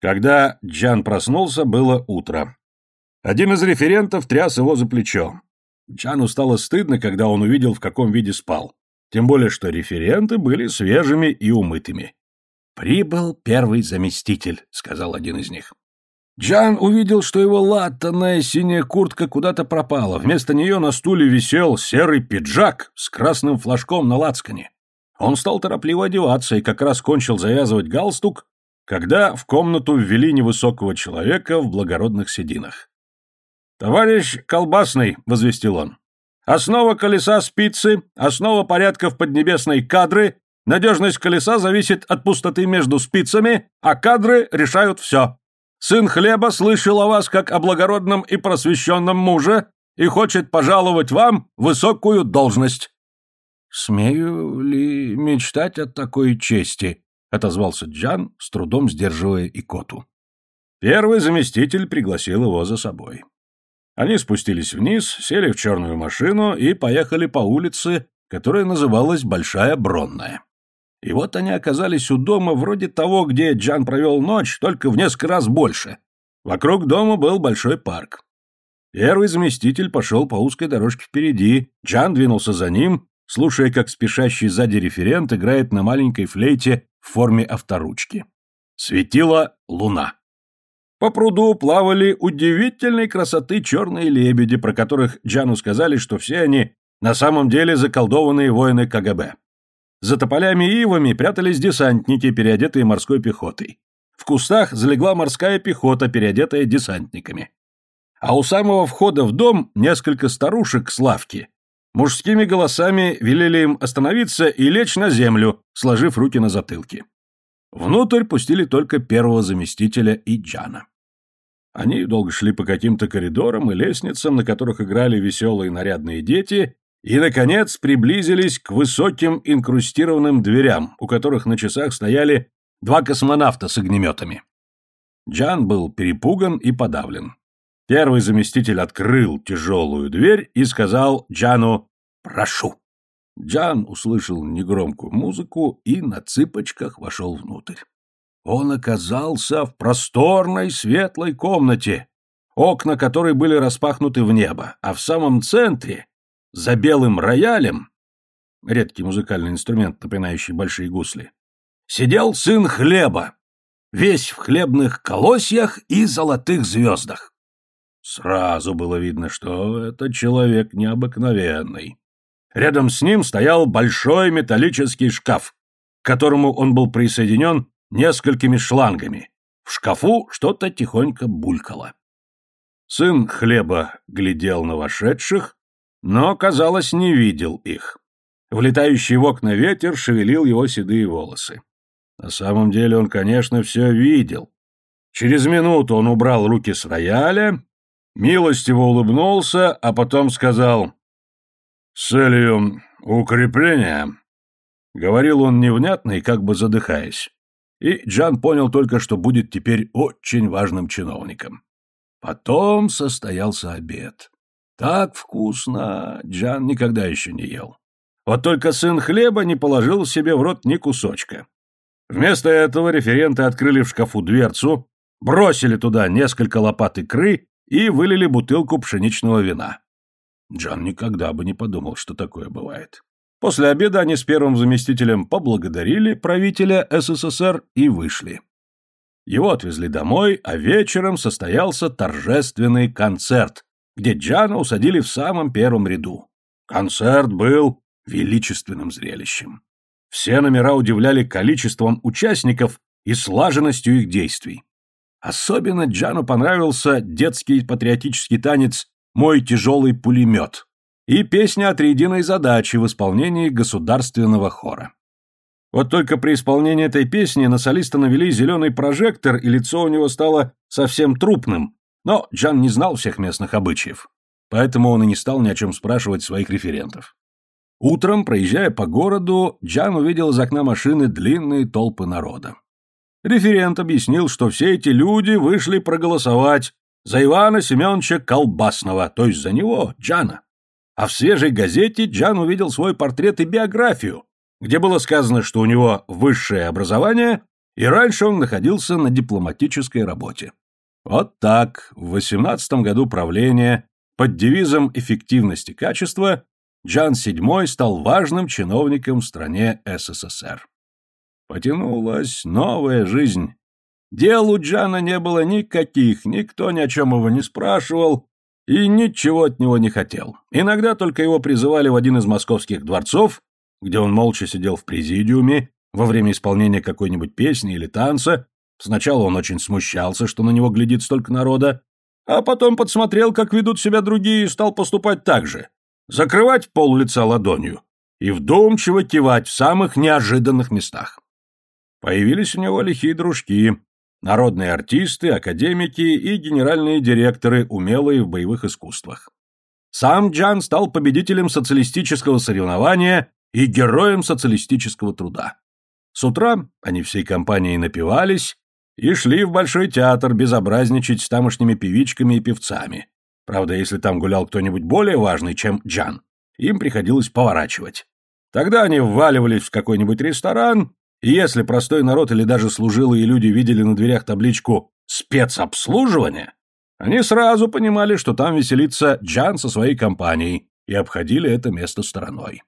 Когда Джан проснулся, было утро. Один из референтов тряс его за плечо. Джану стало стыдно, когда он увидел, в каком виде спал. Тем более, что референты были свежими и умытыми. «Прибыл первый заместитель», — сказал один из них. Джан увидел, что его латанная синяя куртка куда-то пропала. Вместо нее на стуле висел серый пиджак с красным флажком на лацкане. Он стал торопливо одеваться и как раз кончил завязывать галстук, когда в комнату ввели невысокого человека в благородных сединах. «Товарищ Колбасный», — возвестил он, — «основа колеса спицы, основа порядка в поднебесной кадры, надежность колеса зависит от пустоты между спицами, а кадры решают все. Сын хлеба слышал о вас как о благородном и просвещенном муже и хочет пожаловать вам высокую должность». «Смею ли мечтать о такой чести?» — отозвался Джан, с трудом сдерживая икоту. Первый заместитель пригласил его за собой. Они спустились вниз, сели в черную машину и поехали по улице, которая называлась Большая Бронная. И вот они оказались у дома вроде того, где Джан провел ночь, только в несколько раз больше. Вокруг дома был большой парк. Первый заместитель пошел по узкой дорожке впереди, Джан двинулся за ним, слушая, как спешащий сзади референт играет на маленькой флейте в форме авторучки. Светила луна. По пруду плавали удивительной красоты черные лебеди, про которых Джану сказали, что все они на самом деле заколдованные воины КГБ. За тополями и ивами прятались десантники, переодетые морской пехотой. В кустах залегла морская пехота, переодетая десантниками. А у самого входа в дом несколько старушек с лавки. Мужскими голосами велели им остановиться и лечь на землю, сложив руки на затылке. Внутрь пустили только первого заместителя и Джана. Они долго шли по каким-то коридорам и лестницам, на которых играли веселые нарядные дети, и, наконец, приблизились к высоким инкрустированным дверям, у которых на часах стояли два космонавта с огнеметами. Джан был перепуган и подавлен. Первый заместитель открыл тяжелую дверь и сказал Джану «Прошу». Джан услышал негромкую музыку и на цыпочках вошел внутрь. Он оказался в просторной светлой комнате, окна которой были распахнуты в небо, а в самом центре за белым роялем, редкий музыкальный инструмент, напоминающий большие гусли, сидел сын хлеба, весь в хлебных колосьях и золотых звездах. Сразу было видно, что это человек необыкновенный. Рядом с ним стоял большой металлический шкаф, к которому он был присоединен несколькими шлангами. В шкафу что-то тихонько булькало. Сын хлеба глядел на вошедших, но, казалось, не видел их. Влетающий в окна ветер шевелил его седые волосы. На самом деле он, конечно, все видел. Через минуту он убрал руки с рояля, милостиво улыбнулся, а потом сказал «С целью укрепления», — говорил он невнятно и как бы задыхаясь. И Джан понял только, что будет теперь очень важным чиновником. Потом состоялся обед. Так вкусно Джан никогда еще не ел. Вот только сын хлеба не положил себе в рот ни кусочка. Вместо этого референты открыли в шкафу дверцу, бросили туда несколько лопат икры и вылили бутылку пшеничного вина. Джан никогда бы не подумал, что такое бывает. После обеда они с первым заместителем поблагодарили правителя СССР и вышли. Его отвезли домой, а вечером состоялся торжественный концерт, где Джана усадили в самом первом ряду. Концерт был величественным зрелищем. Все номера удивляли количеством участников и слаженностью их действий. Особенно Джану понравился детский патриотический танец «Мой тяжелый пулемет» и песня о триединой задаче в исполнении государственного хора. Вот только при исполнении этой песни на солиста навели зеленый прожектор, и лицо у него стало совсем трупным, но Джан не знал всех местных обычаев, поэтому он и не стал ни о чем спрашивать своих референтов. Утром, проезжая по городу, Джан увидел из окна машины длинные толпы народа. Референт объяснил, что все эти люди вышли проголосовать за Ивана Семеновича Колбасного, то есть за него, Джана. А в свежей газете Джан увидел свой портрет и биографию, где было сказано, что у него высшее образование и раньше он находился на дипломатической работе. Вот так, в 18 году правления, под девизом эффективности качества, Джан VII стал важным чиновником в стране СССР. Потянулась новая жизнь. Дел у Джана не было никаких, никто ни о чем его не спрашивал и ничего от него не хотел. Иногда только его призывали в один из московских дворцов, где он молча сидел в президиуме во время исполнения какой-нибудь песни или танца. Сначала он очень смущался, что на него глядит столько народа, а потом подсмотрел, как ведут себя другие, и стал поступать так же. Закрывать пол лица ладонью и вдумчиво кивать в самых неожиданных местах. Появились у него лихие дружки, народные артисты, академики и генеральные директоры, умелые в боевых искусствах. Сам Джан стал победителем социалистического соревнования и героем социалистического труда. С утра они всей компанией напивались и шли в Большой театр безобразничать с тамошними певичками и певцами. Правда, если там гулял кто-нибудь более важный, чем Джан, им приходилось поворачивать. Тогда они вваливались в какой-нибудь ресторан и если простой народ или даже служилые люди видели на дверях табличку «Спецобслуживание», они сразу понимали, что там веселится Джан со своей компанией, и обходили это место стороной.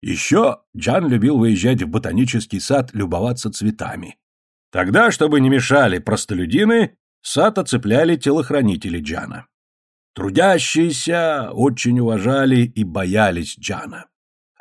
Еще Джан любил выезжать в ботанический сад любоваться цветами. Тогда, чтобы не мешали простолюдины, сад оцепляли телохранители Джана. Трудящиеся очень уважали и боялись Джана.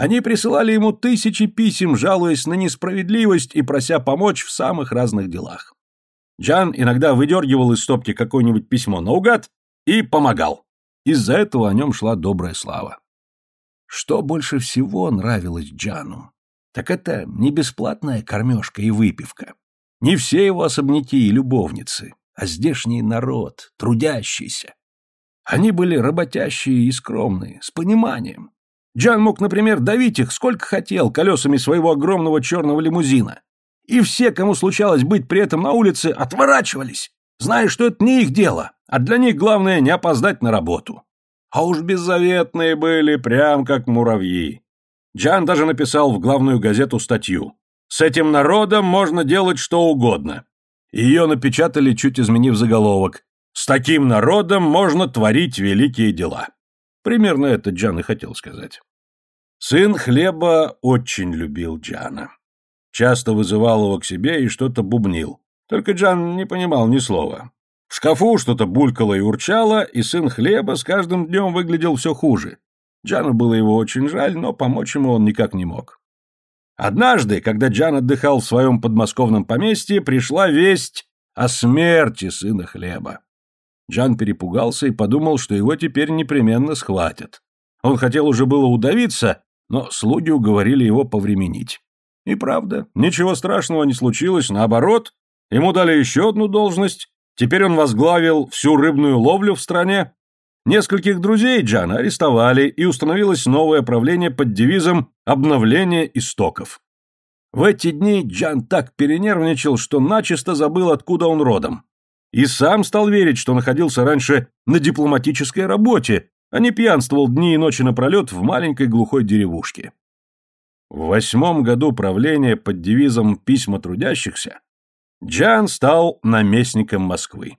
Они присылали ему тысячи писем, жалуясь на несправедливость и прося помочь в самых разных делах. Джан иногда выдергивал из стопки какое-нибудь письмо наугад и помогал. Из-за этого о нем шла добрая слава. Что больше всего нравилось Джану, так это не бесплатная кормежка и выпивка. Не все его особняки и любовницы, а здешний народ, трудящийся. Они были работящие и скромные, с пониманием. Джан мог, например, давить их сколько хотел колесами своего огромного черного лимузина. И все, кому случалось быть при этом на улице, отворачивались, зная, что это не их дело, а для них главное не опоздать на работу. А уж беззаветные были, прям как муравьи. Джан даже написал в главную газету статью «С этим народом можно делать что угодно». Ее напечатали, чуть изменив заголовок «С таким народом можно творить великие дела». Примерно это Джан и хотел сказать. Сын Хлеба очень любил Джана. Часто вызывал его к себе и что-то бубнил. Только Джан не понимал ни слова. В шкафу что-то булькало и урчало, и сын Хлеба с каждым днем выглядел все хуже. Джану было его очень жаль, но помочь ему он никак не мог. Однажды, когда Джан отдыхал в своем подмосковном поместье, пришла весть о смерти сына Хлеба. Джан перепугался и подумал, что его теперь непременно схватят. Он хотел уже было удавиться, но слуги уговорили его повременить. И правда, ничего страшного не случилось, наоборот, ему дали еще одну должность, теперь он возглавил всю рыбную ловлю в стране. Нескольких друзей Джана арестовали, и установилось новое правление под девизом «Обновление истоков». В эти дни Джан так перенервничал, что начисто забыл, откуда он родом. И сам стал верить, что находился раньше на дипломатической работе, а не пьянствовал дни и ночи напролет в маленькой глухой деревушке. В восьмом году правления под девизом «Письма трудящихся» Джан стал наместником Москвы.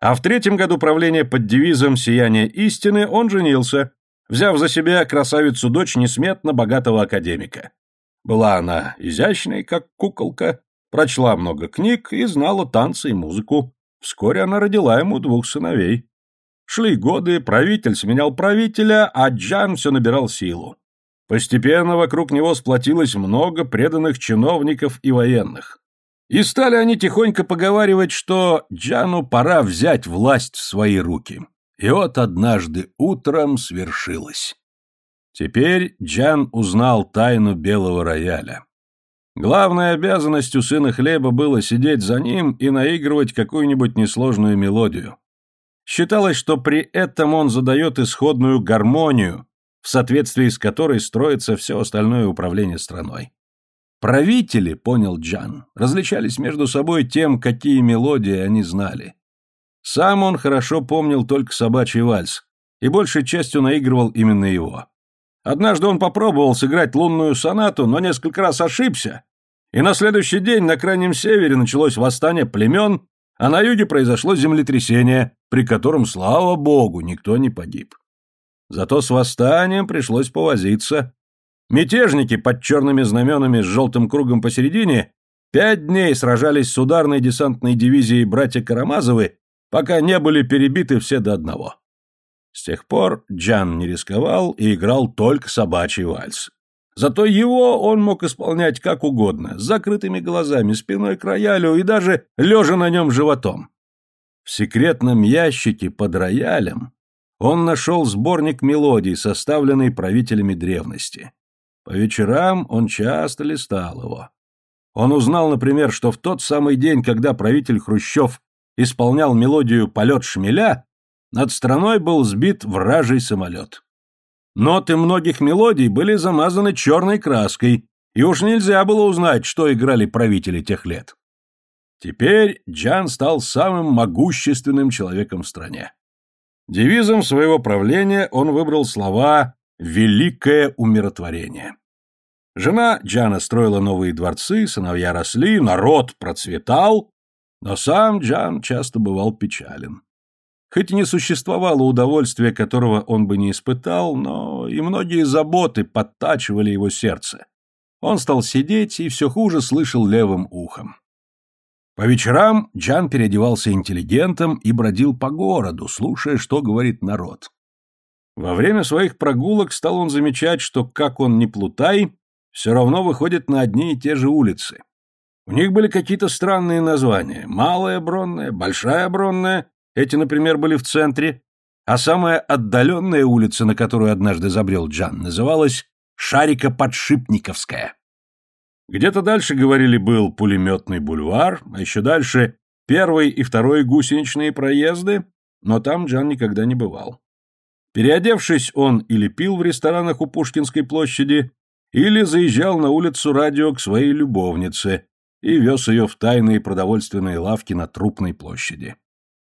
А в третьем году правления под девизом «Сияние истины» он женился, взяв за себя красавицу-дочь несметно богатого академика. Была она изящной, как куколка, прочла много книг и знала танцы и музыку. Вскоре она родила ему двух сыновей. Шли годы, правитель сменял правителя, а Джан все набирал силу. Постепенно вокруг него сплотилось много преданных чиновников и военных. И стали они тихонько поговаривать, что Джану пора взять власть в свои руки. И вот однажды утром свершилось. Теперь Джан узнал тайну белого рояля. Главной обязанностью сына хлеба было сидеть за ним и наигрывать какую-нибудь несложную мелодию. Считалось, что при этом он задает исходную гармонию, в соответствии с которой строится все остальное управление страной. Правители, понял Джан, различались между собой тем, какие мелодии они знали. Сам он хорошо помнил только собачий вальс, и большей частью наигрывал именно его. Однажды он попробовал сыграть лунную сонату, но несколько раз ошибся, И на следующий день на Крайнем Севере началось восстание племен, а на юге произошло землетрясение, при котором, слава богу, никто не погиб. Зато с восстанием пришлось повозиться. Мятежники под черными знаменами с желтым кругом посередине пять дней сражались с ударной десантной дивизией братья Карамазовы, пока не были перебиты все до одного. С тех пор Джан не рисковал и играл только собачий вальс. Зато его он мог исполнять как угодно, с закрытыми глазами, спиной к роялю и даже лежа на нем животом. В секретном ящике под роялем он нашел сборник мелодий, составленный правителями древности. По вечерам он часто листал его. Он узнал, например, что в тот самый день, когда правитель Хрущев исполнял мелодию «Полет шмеля», над страной был сбит вражий самолет. Ноты многих мелодий были замазаны черной краской, и уж нельзя было узнать, что играли правители тех лет. Теперь Джан стал самым могущественным человеком в стране. Девизом своего правления он выбрал слова «Великое умиротворение». Жена Джана строила новые дворцы, сыновья росли, народ процветал, но сам Джан часто бывал печален. Хоть и не существовало удовольствия, которого он бы не испытал, но и многие заботы подтачивали его сердце. Он стал сидеть и все хуже слышал левым ухом. По вечерам Джан переодевался интеллигентом и бродил по городу, слушая, что говорит народ. Во время своих прогулок стал он замечать, что, как он не плутай, все равно выходит на одни и те же улицы. У них были какие-то странные названия. Малая Бронная, Большая Бронная эти, например, были в центре, а самая отдаленная улица, на которую однажды забрел Джан, называлась Шарика-Подшипниковская. Где-то дальше, говорили, был пулеметный бульвар, а еще дальше первый и второй гусеничные проезды, но там Джан никогда не бывал. Переодевшись, он или пил в ресторанах у Пушкинской площади, или заезжал на улицу радио к своей любовнице и вез ее в тайные продовольственные лавки на Трупной площади.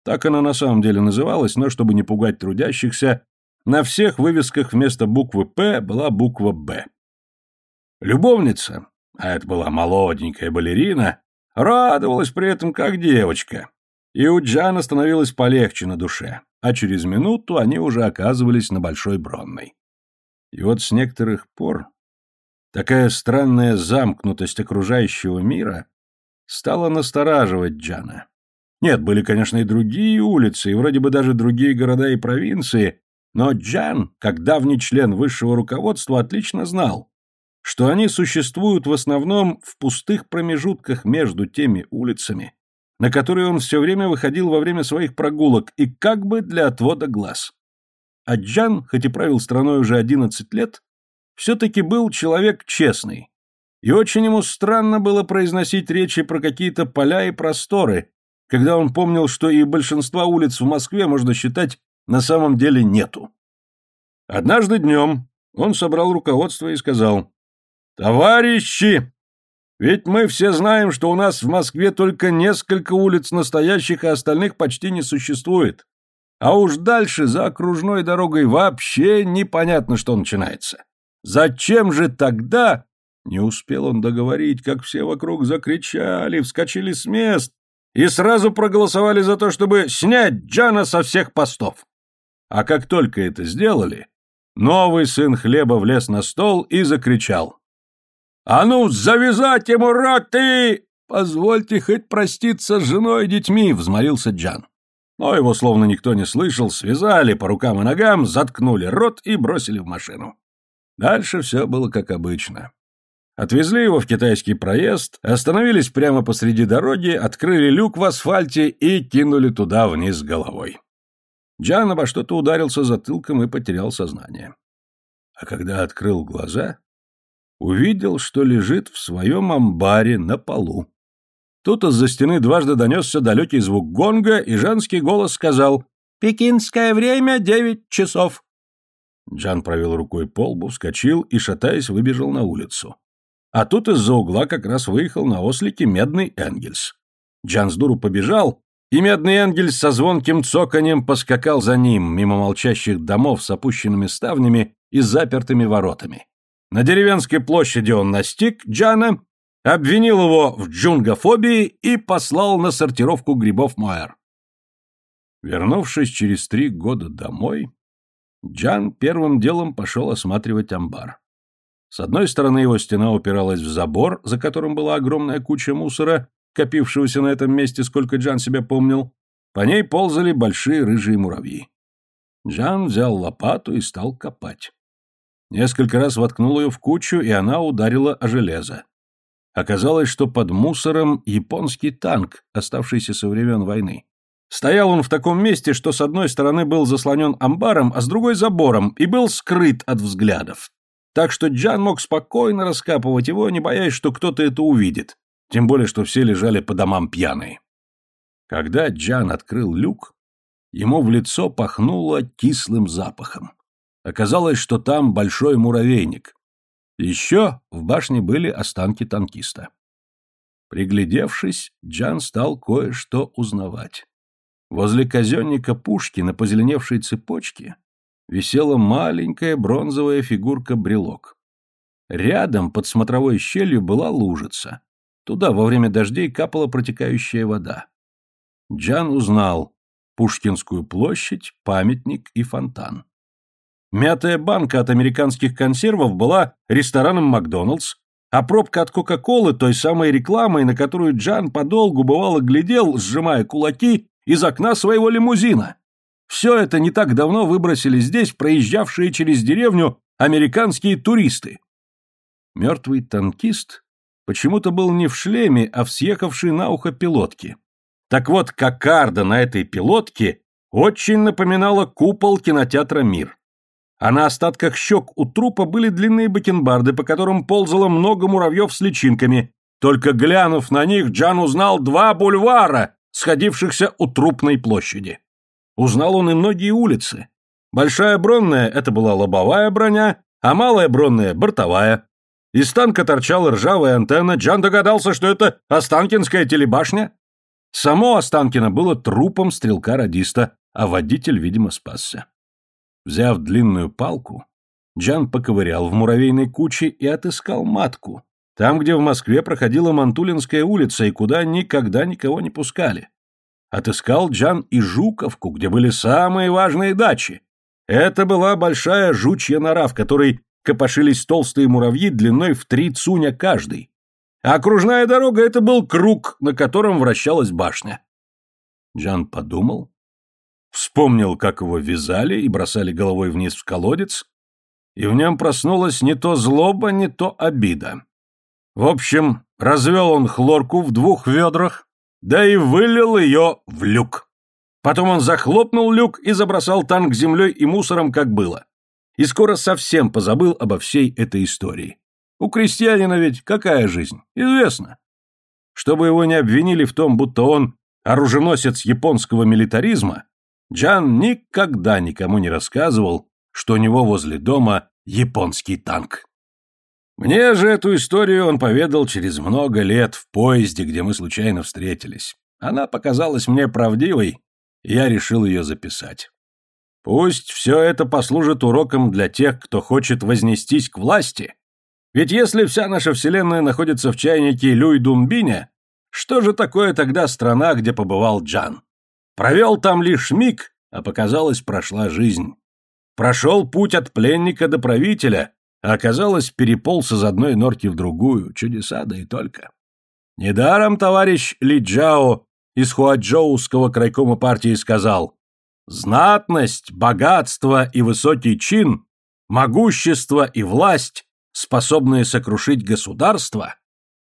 Так она на самом деле называлась, но чтобы не пугать трудящихся, на всех вывесках вместо буквы «П» была буква «Б». Любовница, а это была молоденькая балерина, радовалась при этом как девочка. И у Джана становилось полегче на душе, а через минуту они уже оказывались на Большой Бронной. И вот с некоторых пор такая странная замкнутость окружающего мира стала настораживать Джана. Нет, были, конечно, и другие улицы, и вроде бы даже другие города и провинции, но Джан, как давний член высшего руководства, отлично знал, что они существуют в основном в пустых промежутках между теми улицами, на которые он все время выходил во время своих прогулок и как бы для отвода глаз. А Джан, хоть и правил страной уже 11 лет, все-таки был человек честный, и очень ему странно было произносить речи про какие-то поля и просторы, когда он помнил, что и большинства улиц в Москве, можно считать, на самом деле нету. Однажды днем он собрал руководство и сказал, «Товарищи, ведь мы все знаем, что у нас в Москве только несколько улиц настоящих, а остальных почти не существует. А уж дальше, за окружной дорогой, вообще непонятно, что начинается. Зачем же тогда...» Не успел он договорить, как все вокруг закричали, вскочили с мест, и сразу проголосовали за то, чтобы снять Джана со всех постов. А как только это сделали, новый сын хлеба влез на стол и закричал. «А ну, завязать ему роты! Позвольте хоть проститься с женой и детьми!» — взмолился Джан. Но его словно никто не слышал, связали по рукам и ногам, заткнули рот и бросили в машину. Дальше все было как обычно. Отвезли его в китайский проезд, остановились прямо посреди дороги, открыли люк в асфальте и кинули туда вниз головой. Джан обо что-то ударился затылком и потерял сознание. А когда открыл глаза, увидел, что лежит в своем амбаре на полу. Тут из-за стены дважды донесся далекий звук гонга, и женский голос сказал «Пекинское время девять часов». Джан провел рукой по лбу, вскочил и, шатаясь, выбежал на улицу. А тут из-за угла как раз выехал на ослике медный Энгельс. Джансдуру побежал, и медный Энгельс со звонким цоканем поскакал за ним, мимо молчащих домов с опущенными ставнями и запертыми воротами. На деревенской площади он настиг Джана обвинил его в джунгофобии и послал на сортировку грибов Моэр. Вернувшись через три года домой, Джан первым делом пошел осматривать амбар. С одной стороны его стена упиралась в забор, за которым была огромная куча мусора, копившегося на этом месте, сколько Джан себя помнил. По ней ползали большие рыжие муравьи. Джан взял лопату и стал копать. Несколько раз воткнул ее в кучу, и она ударила о железо. Оказалось, что под мусором японский танк, оставшийся со времен войны. Стоял он в таком месте, что с одной стороны был заслонен амбаром, а с другой забором, и был скрыт от взглядов. Так что Джан мог спокойно раскапывать его, не боясь, что кто-то это увидит. Тем более, что все лежали по домам пьяные. Когда Джан открыл люк, ему в лицо пахнуло кислым запахом. Оказалось, что там большой муравейник. Еще в башне были останки танкиста. Приглядевшись, Джан стал кое-что узнавать. Возле казенника пушки на позеленевшей цепочке висела маленькая бронзовая фигурка-брелок. Рядом, под смотровой щелью, была лужица. Туда во время дождей капала протекающая вода. Джан узнал Пушкинскую площадь, памятник и фонтан. Мятая банка от американских консервов была рестораном «Макдоналдс», а пробка от Кока-Колы, той самой рекламой, на которую Джан подолгу бывало глядел, сжимая кулаки, из окна своего лимузина. Все это не так давно выбросили здесь проезжавшие через деревню американские туристы. Мертвый танкист почему-то был не в шлеме, а в съехавшей на ухо пилотке. Так вот, кокарда на этой пилотке очень напоминала купол кинотеатра «Мир» а на остатках щек у трупа были длинные бакенбарды, по которым ползало много муравьев с личинками. Только глянув на них, Джан узнал два бульвара, сходившихся у трупной площади. Узнал он и многие улицы. Большая бронная — это была лобовая броня, а малая бронная — бортовая. Из танка торчала ржавая антенна, Джан догадался, что это Останкинская телебашня. Само Останкино было трупом стрелка-радиста, а водитель, видимо, спасся. Взяв длинную палку, Джан поковырял в муравейной куче и отыскал матку, там, где в Москве проходила Мантулинская улица и куда никогда никого не пускали. Отыскал Джан и Жуковку, где были самые важные дачи. Это была большая жучья нора, в которой копошились толстые муравьи длиной в три цуня каждый. А окружная дорога — это был круг, на котором вращалась башня. Джан подумал, Вспомнил, как его вязали и бросали головой вниз в колодец, и в нем проснулась не то злоба, не то обида. В общем, развел он хлорку в двух ведрах, да и вылил ее в люк. Потом он захлопнул люк и забросал танк землей и мусором, как было. И скоро совсем позабыл обо всей этой истории. У крестьянина ведь какая жизнь? Известно. Чтобы его не обвинили в том, будто он оруженосец японского милитаризма, Джан никогда никому не рассказывал, что у него возле дома японский танк. Мне же эту историю он поведал через много лет в поезде, где мы случайно встретились. Она показалась мне правдивой, и я решил ее записать. Пусть все это послужит уроком для тех, кто хочет вознестись к власти. Ведь если вся наша вселенная находится в чайнике Люй-Дунбиня, что же такое тогда страна, где побывал Джан? Провел там лишь миг, а показалось, прошла жизнь. Прошел путь от пленника до правителя, а оказалось, переполз из одной норки в другую. Чудеса, да и только. Недаром товарищ Ли Джао из Хуаджоуского крайкома партии сказал «Знатность, богатство и высокий чин, могущество и власть, способные сокрушить государство,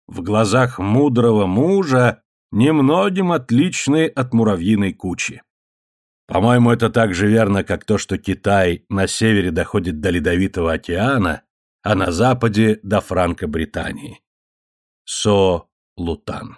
в глазах мудрого мужа немногим отличные от муравьиной кучи. По-моему, это так же верно, как то, что Китай на севере доходит до Ледовитого океана, а на западе до Франко-Британии. Со Лутан